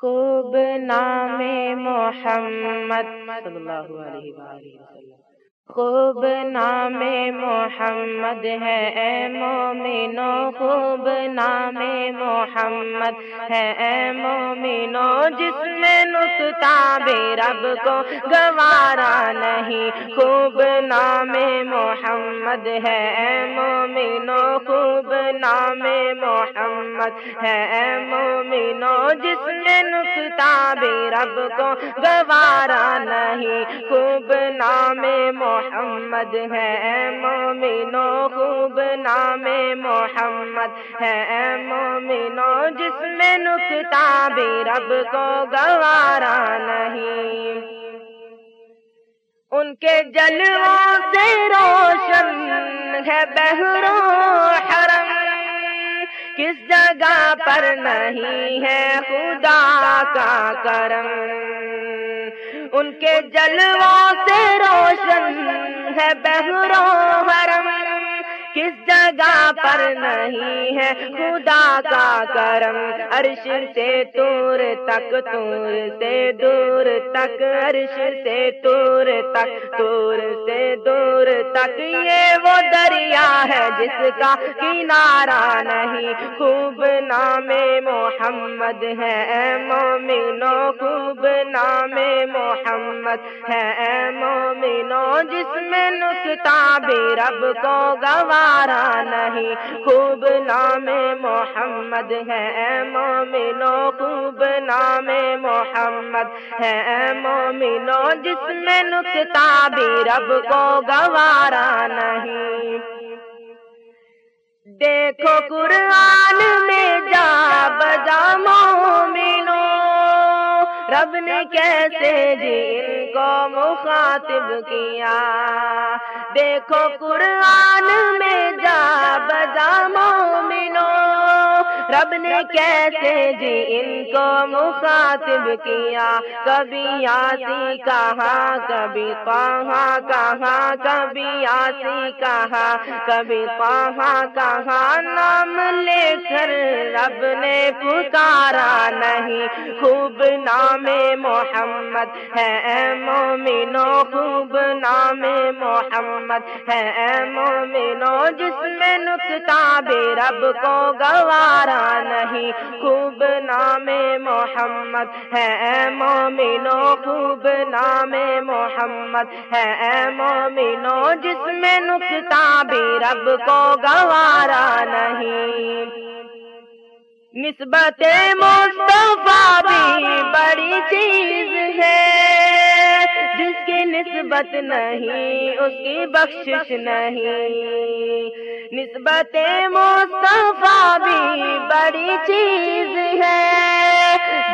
خوب نام محمد صلی اللہ علیہ وسلم۔ خوب نام محمد ہے اے مومنو خوب نام محمد ہے اے مومنو جس میں نکتا بے رب کو گوارا نہیں۔ خوب نام محمد ہے اے مومنو خوب نام محمد ہے اے مومنو جس میں نکتا بے رب کو گوارا نہیں۔ خوب نام محمد محمد ہے۔ مومنو، خوب نام محمد ہے۔ مومنو، جس میں نکتا بھی رب کو گوارا نہیں۔ ان کے جلووں سے روشن ہے بہرو حرم۔ کس جگہ پر نہیں ہے خدا کا کرم۔ ان کے جلووں سے روشن ہے بہرو حرم۔ کس جگہ پر نہیں ہے خدا کا کرم؟ عرش سے تور تک تور سے دور تک۔ عرش سے تور تک تور سے دور تک۔ یہ وہ دریا ہے جس کا کنارا نہیں، خوب نام محمد ہے۔ اے مومنو، خوب نام محمد ہے۔ اے مومنو، جس میں نکتا بھی رب کو گوا نہیں، خوب نام محمد ہے۔ اے مومنو، خوب نام محمد ہے۔ اے مومنو، جس میں نکتا بھی رب کو گوارا نہیں۔ دیکھو قرآن۔ رب نے کیسے جن کو مخاطب کیا؟ دیکھو قرآن میں جا بجا مومنو رب نے کیسے جی ان کو مخاطب کیا؟ کبھی آسی کہا کبھی پہا کہا کبھی آسی کہا کبھی پہا کہا نام لے کر رب نے پکارا نہیں۔ خوب نام محمد ہے، اے مومنو، خوب نام محمد ہے، اے مومنو، جس میں نکتا بے رب کو گوارا نہیں۔ خوب نام محمد ہے، اے مومنو، خوب نام محمد ہے مومنو، جس میں نکتا بھی رب کو گوارا نہیں۔ نسبت مصطفیٰ بھی بڑی چیز ہے جس کی نسبت نہیں اس کی بخشش نہیں۔ نسبت مصطفیٰ بھی بڑی چیز ہے۔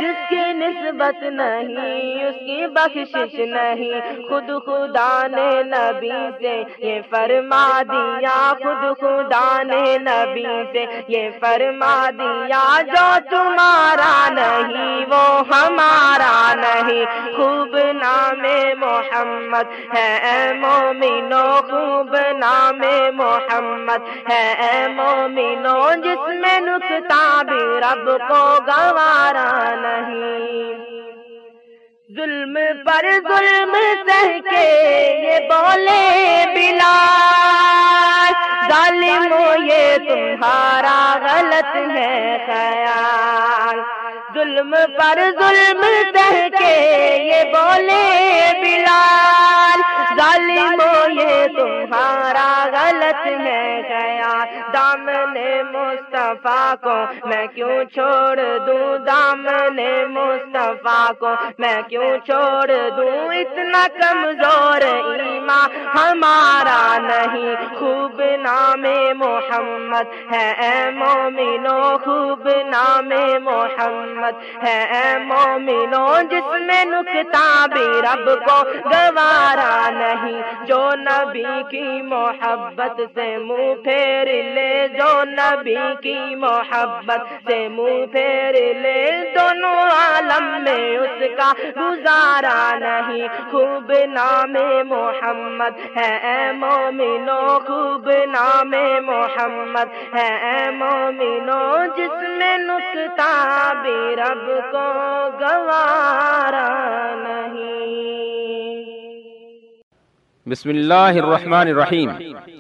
جس کی نسبت نہیں، اس کی بخشش نہیں۔ خود خدا نے نبی سے یہ فرما دیا، خود خدا نے نبی سے یہ فرما دیا، جو تمہارا نہیں، وہ ہمارا نہیں۔ خوب نام محمد ہے مومنو، خوب نام محمد ہے اے مومنو جس میں نکتا بھی رب کو گوارا نہیں۔ ظلم پر ظلم سہ کے یہ بولے بلا۔ ظالم یہ تمہارا غلط ہے خیال۔ ظلم پر ظلم سہ کے یہ بولے بلال، ظالم یہ تمہارا غلط ہے خیال دامن مصطفیٰ کو میں کیوں چھوڑ دوں؟ دامن مصطفیٰ کو میں کیوں چھوڑ دوں؟ اتنا کمزور ایمان ہمارا نہیں، خوب نام محمد ہے، اے مومنو، خوب نام محمد ہے۔ اے مومنو، جس میں نکتا بھی رب کو گوارا نہیں، جو نبی کی محبت سے منہ پھیر لے، جو نبی کی محبت سے منہ پھیر لے۔ دونوں عالم میں اس کا گزارا نہیں۔ خوب نام محمد ہے۔ اے مومنو، خوب نام محمد ہے مومنو، جس میں نکتا بھی رب کو گوارا نہیں۔ بسم اللہ الرحمن الرحیم۔